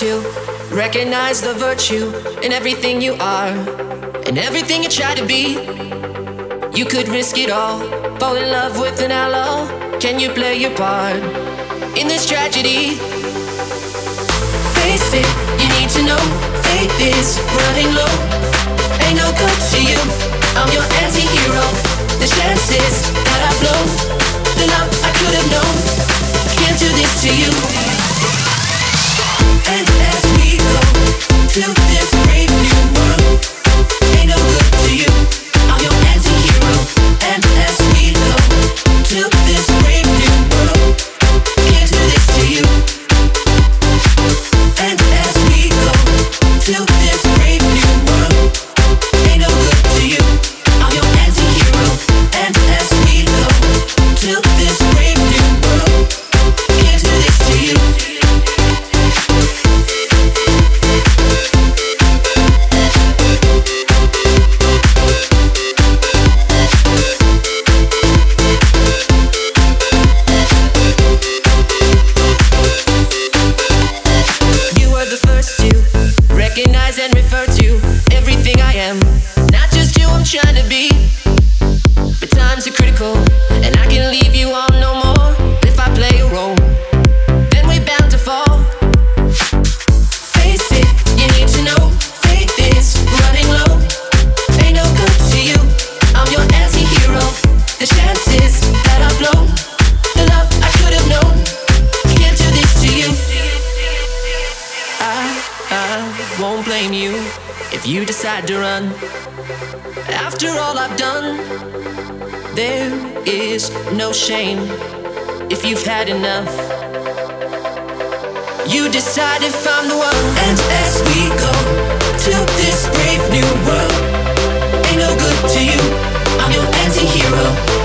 to recognize the virtue in everything you are and everything you try to be. You could risk it all, fall in love with an aloe. Can you play your part in this tragedy? Face it, you need to know. Faith is running low. Ain't no good to you. I'm your anti-hero. The chances to this you decide to run. After all I've done, there is no shame if you've had enough. You decide if I'm the one. And as we go to this brave new world, ain't no good to you. I'm your anti hero.